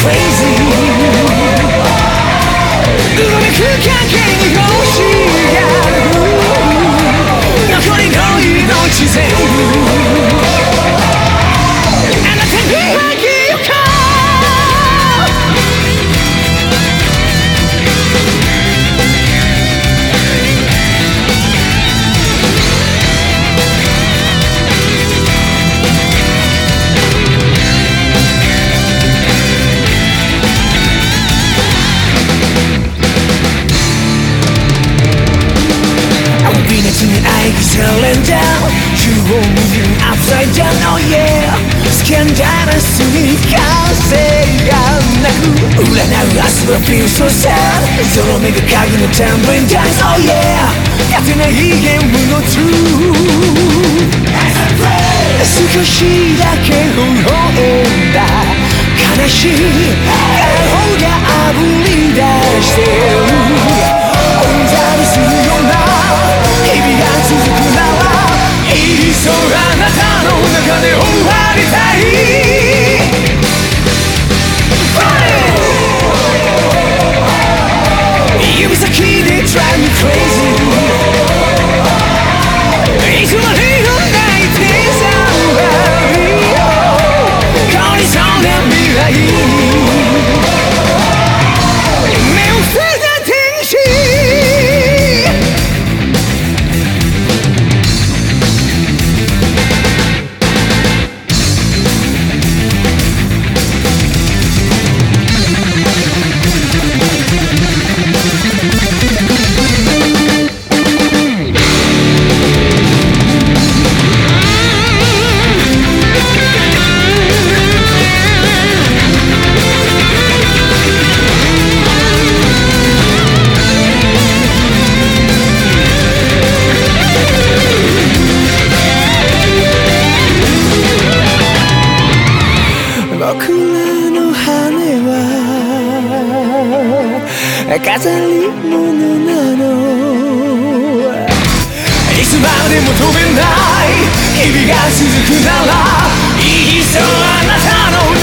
crazy うごめくかけ upside down Oh yeah スキャンダラスに完成がなく占う明日は feel so sad ゾロ目が鍵の tumbling dice Oh yeah 勝てないゲームの truth 少しだけ微笑んだ悲しい顔があぶり出して 飾り物なのいつまでも飛べない。日々が続くならいっそあなたの